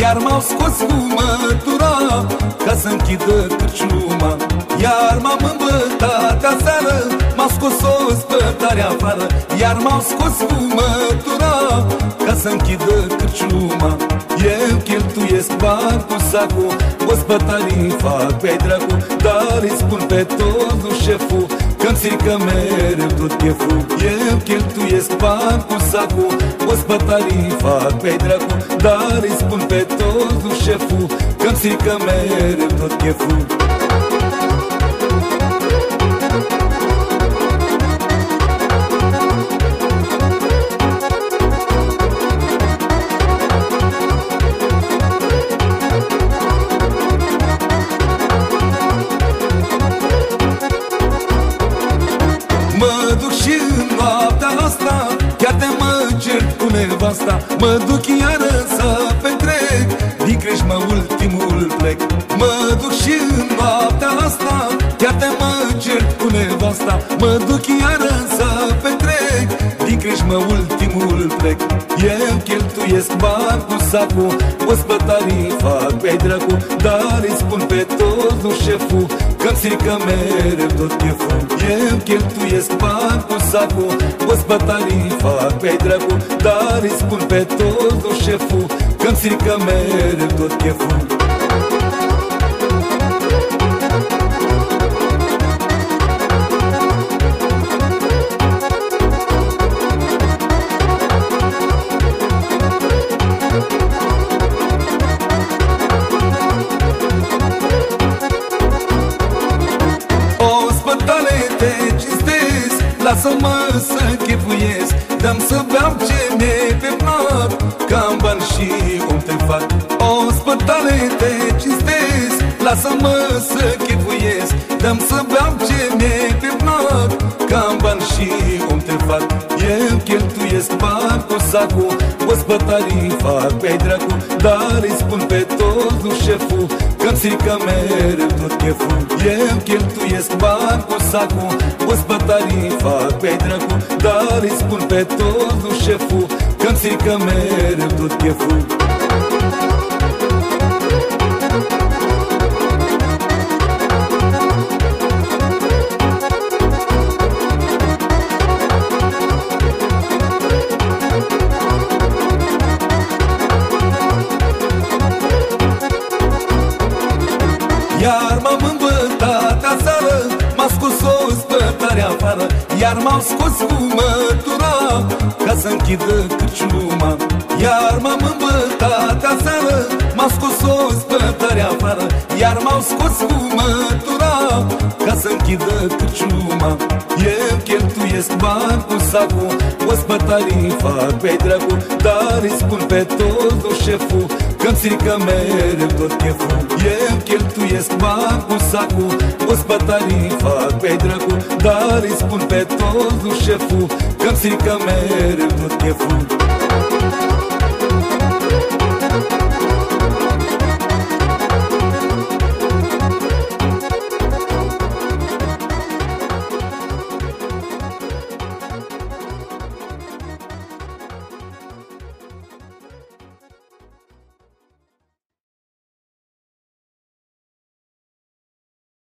Iar m-au scos cu mătura Ca să închidă cârciuma. Iar m-am îmbătat aseară M-au scos o spătare afară Iar m-au scos cu mătura Ca să închidă cârciuma. Eu cheltuiesc bani cu sacul O spătare fac pe dracu Dar îi spun pe totul șeful Că-mi strică mereu tot cheful Eu cheltuiesc bani cu sacul O spătare fac pe dracu Dar îi spun pe totul șeful. Că-mi strică mereu tot cheful nevasta. Mă duc iară să petrec Din crești mă ultimul plec. Mă duc și în noaptea asta Chiar te mă cert cu nevasta. Mă duc iară să petrec Din crești mă ultimul plec Eu cheltuiesc bani cu sacul O spătare fac pe dracu Dar îi spun pe totul șeful. Că-mi strică mereu tot cheful Eu cheltuiesc bani cu sacul O spătare fac pe dracu Dar îi spun pe totul șeful. Că-mi strică mereu tot cheful te cinstesc Lasă-mă să chefuiesc Dăm să beau ce mi pe plac Cam bani și om te fac. O spătare te cinstesc Lasă-mă să chefuiesc Dăm să beau ce mi pe plac Cam bani și om te fac. Eu cheltuiesc bani cu sacul O spătare fac pe dracu Dar îi spun pe totul șeful Că-mi strică mereu tot cheful Eu cheltuiesc bani cu sacul O spătare fac pe dracu Dar îi spun pe totul șeful, 'Cămi șeful, că-mi strică mereu tot cheful Eu cheltuiesc bani cu sacul O spătare fac pe dracu Dar îi spun pe totul șeful, că-mi strică mereu tot cheful. Afară Iar m-au scos cu mătura Ca să închidă cârciuma. Iar m-am îmbătat aseară M-a scos o spătare afară Iar m-au scos cu mătura Ca să închidă cârciuma. Eu cheltuiesc bani cu sacul O spătare fac pe dracu Dar îi spun pe totul șeful Că-mi strică mereu tot cheful Eu cheltuiesc bani cu sacul O spătare fac pe dracu Dar îi spun pe totul șeful Că-mi strică mereu tot cheful